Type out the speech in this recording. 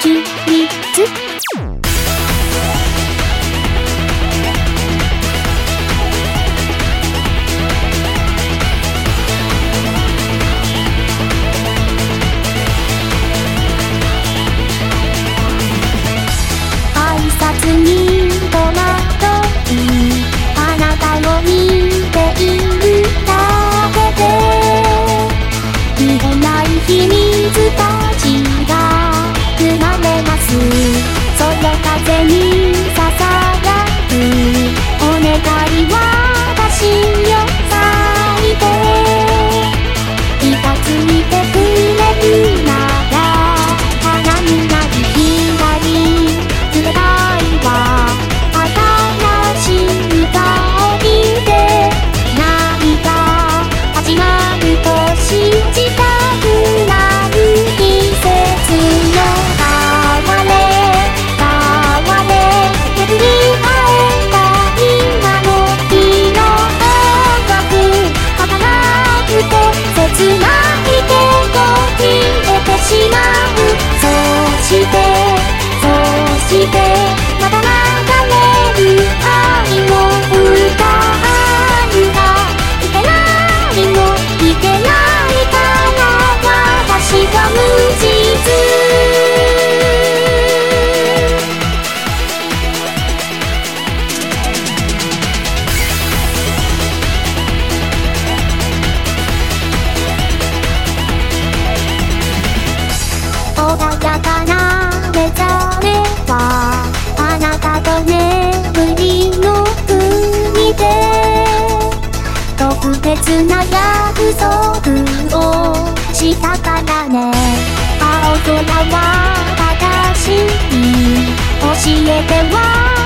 two, three, two. Many ついう消えてしまう。そしてそして切な約束をしたからね。青空は正しい教えては